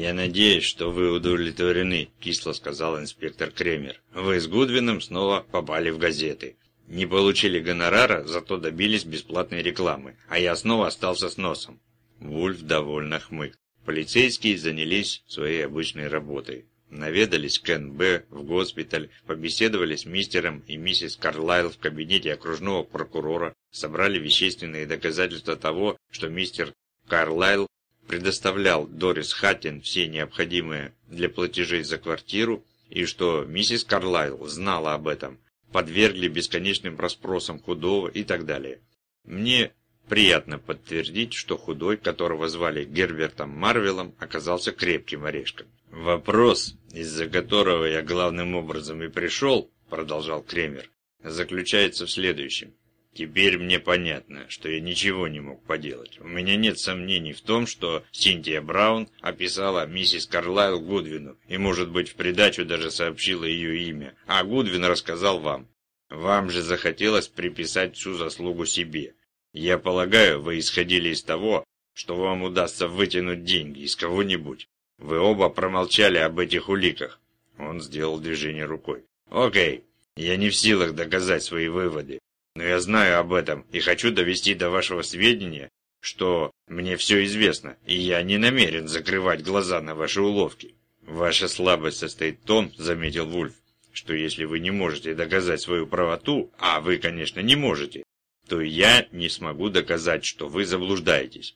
«Я надеюсь, что вы удовлетворены», – кисло сказал инспектор Кремер. «Вы с Гудвином снова попали в газеты. Не получили гонорара, зато добились бесплатной рекламы, а я снова остался с носом». Вульф довольно хмык. Полицейские занялись своей обычной работой. Наведались к НБ в госпиталь, побеседовали с мистером и миссис Карлайл в кабинете окружного прокурора, собрали вещественные доказательства того, что мистер Карлайл предоставлял Дорис Хаттин все необходимые для платежей за квартиру и что миссис Карлайл знала об этом, подвергли бесконечным расспросам худого и так далее. Мне приятно подтвердить, что худой, которого звали Гербертом Марвелом, оказался крепким орешком. «Вопрос, из-за которого я главным образом и пришел», продолжал Кремер, заключается в следующем. Теперь мне понятно, что я ничего не мог поделать. У меня нет сомнений в том, что Синтия Браун описала миссис Карлайл Гудвину и, может быть, в придачу даже сообщила ее имя, а Гудвин рассказал вам. Вам же захотелось приписать всю заслугу себе. Я полагаю, вы исходили из того, что вам удастся вытянуть деньги из кого-нибудь. Вы оба промолчали об этих уликах. Он сделал движение рукой. Окей, я не в силах доказать свои выводы. Но я знаю об этом и хочу довести до вашего сведения, что мне все известно, и я не намерен закрывать глаза на ваши уловки. Ваша слабость состоит в том, заметил Вульф, что если вы не можете доказать свою правоту, а вы, конечно, не можете, то я не смогу доказать, что вы заблуждаетесь.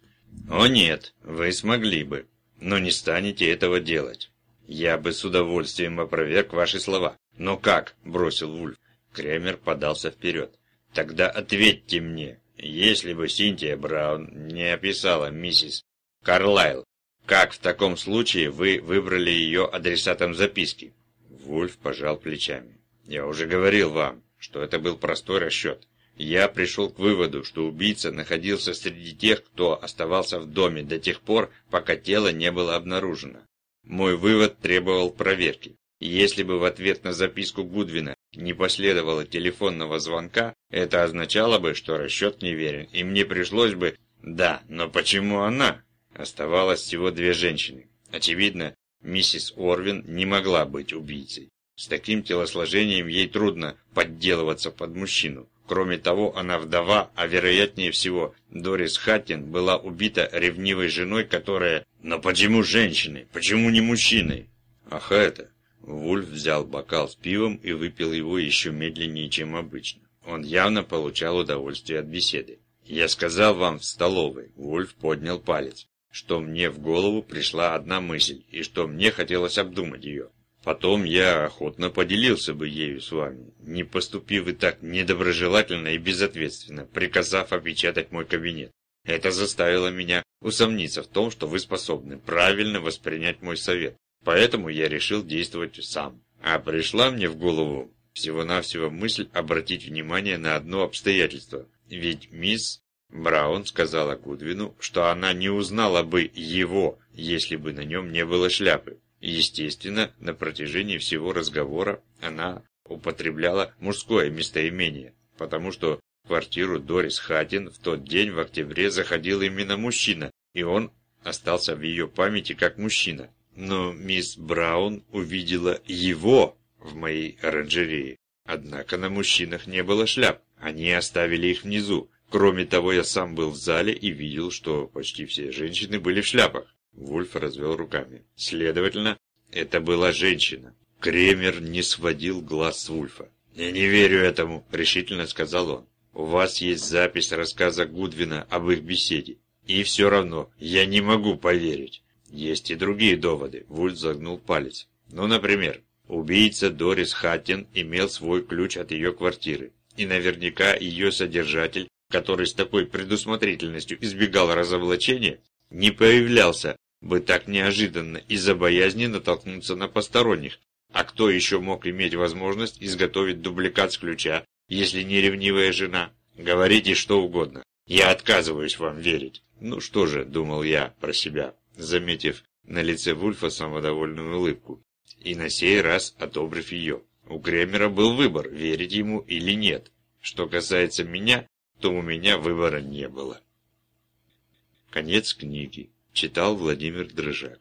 О нет, вы смогли бы, но не станете этого делать. Я бы с удовольствием опроверг ваши слова. Но как? бросил Вульф. Кремер подался вперед. Тогда ответьте мне, если бы Синтия Браун не описала миссис Карлайл, как в таком случае вы выбрали ее адресатом записки? Вульф пожал плечами. Я уже говорил вам, что это был простой расчет. Я пришел к выводу, что убийца находился среди тех, кто оставался в доме до тех пор, пока тело не было обнаружено. Мой вывод требовал проверки. Если бы в ответ на записку Гудвина не последовало телефонного звонка, это означало бы, что расчет неверен, и мне пришлось бы... Да, но почему она? Оставалось всего две женщины. Очевидно, миссис Орвин не могла быть убийцей. С таким телосложением ей трудно подделываться под мужчину. Кроме того, она вдова, а вероятнее всего, Дорис Хаттин была убита ревнивой женой, которая... Но почему женщины? Почему не мужчины? Ах это... Вульф взял бокал с пивом и выпил его еще медленнее, чем обычно. Он явно получал удовольствие от беседы. «Я сказал вам в столовой», — Вульф поднял палец, что мне в голову пришла одна мысль, и что мне хотелось обдумать ее. Потом я охотно поделился бы ею с вами, не поступив и так недоброжелательно и безответственно, приказав опечатать мой кабинет. Это заставило меня усомниться в том, что вы способны правильно воспринять мой совет. Поэтому я решил действовать сам. А пришла мне в голову всего-навсего мысль обратить внимание на одно обстоятельство. Ведь мисс Браун сказала Гудвину, что она не узнала бы его, если бы на нем не было шляпы. Естественно, на протяжении всего разговора она употребляла мужское местоимение, потому что в квартиру Дорис Хаттин в тот день в октябре заходил именно мужчина, и он остался в ее памяти как мужчина. Но мисс Браун увидела его в моей оранжерее. Однако на мужчинах не было шляп, они оставили их внизу. Кроме того, я сам был в зале и видел, что почти все женщины были в шляпах. Вульф развел руками. Следовательно, это была женщина. Кремер не сводил глаз с Вульфа. «Я не верю этому», — решительно сказал он. «У вас есть запись рассказа Гудвина об их беседе. И все равно, я не могу поверить. Есть и другие доводы. Вульф загнул палец. Ну, например, убийца Дорис Хаттин имел свой ключ от ее квартиры. И наверняка ее содержатель, который с такой предусмотрительностью избегал разоблачения, не появлялся бы так неожиданно из-за боязни натолкнуться на посторонних. А кто еще мог иметь возможность изготовить дубликат с ключа, если не ревнивая жена? Говорите что угодно. Я отказываюсь вам верить. Ну что же, думал я про себя заметив на лице Вульфа самодовольную улыбку, и на сей раз одобрив ее. У Кремера был выбор, верить ему или нет. Что касается меня, то у меня выбора не было. Конец книги. Читал Владимир Дрыжак.